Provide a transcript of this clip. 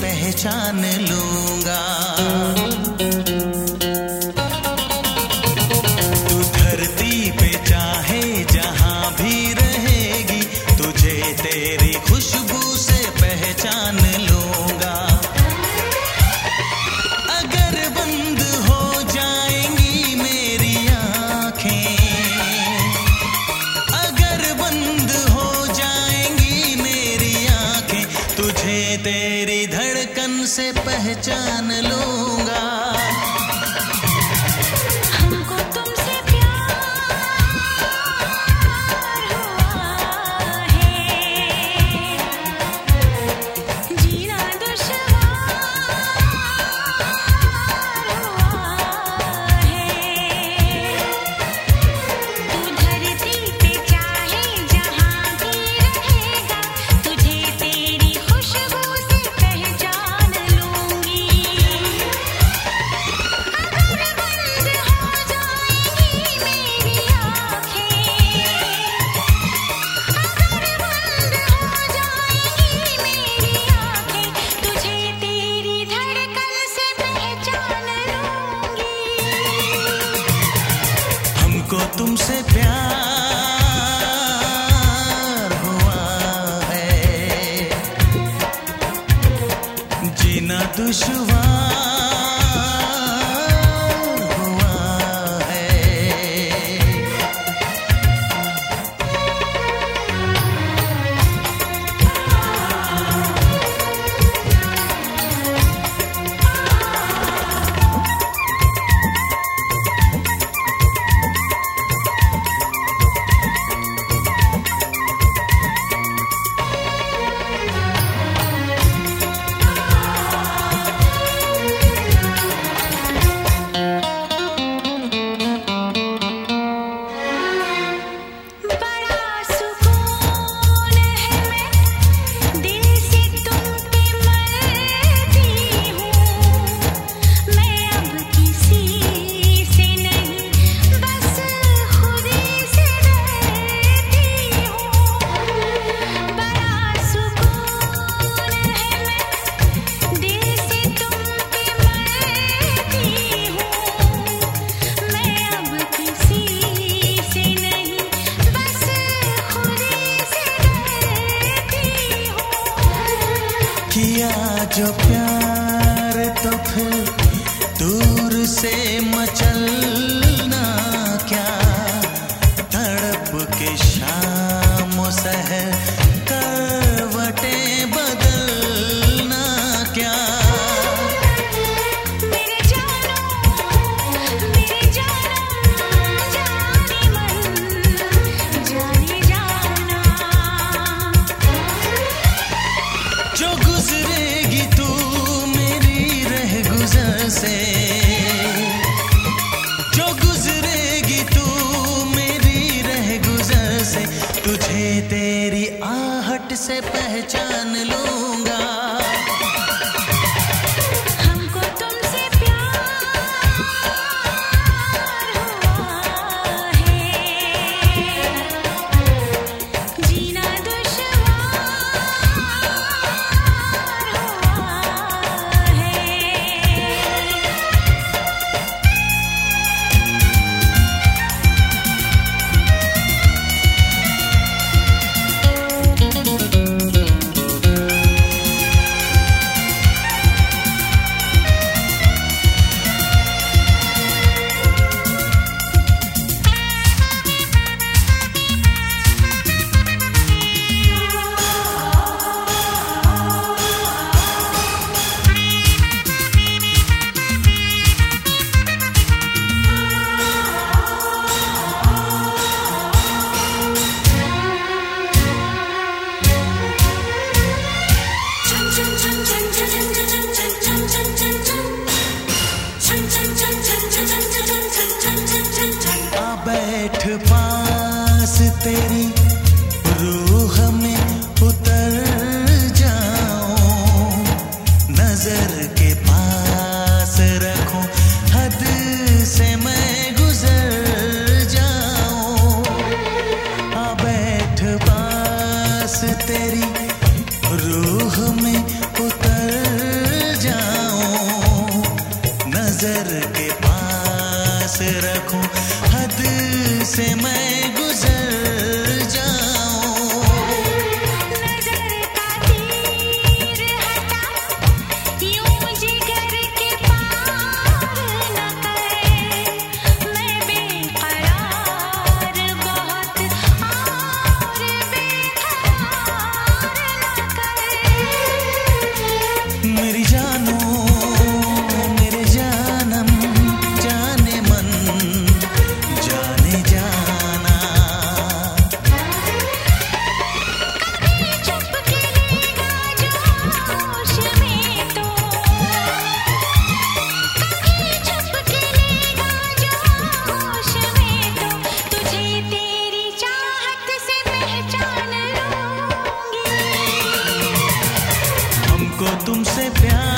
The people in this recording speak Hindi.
पहचान लूँगा। पहचान लूँगा। तुमसे प्यार हुआ है। जीना दुश्वार से से पहचान लो। तेरी रूह में नज़र के पास हद से गुजर पास तेरी रूह में नज़र के पास रखूँ, हद से मैं गुजर तुमसे प्यार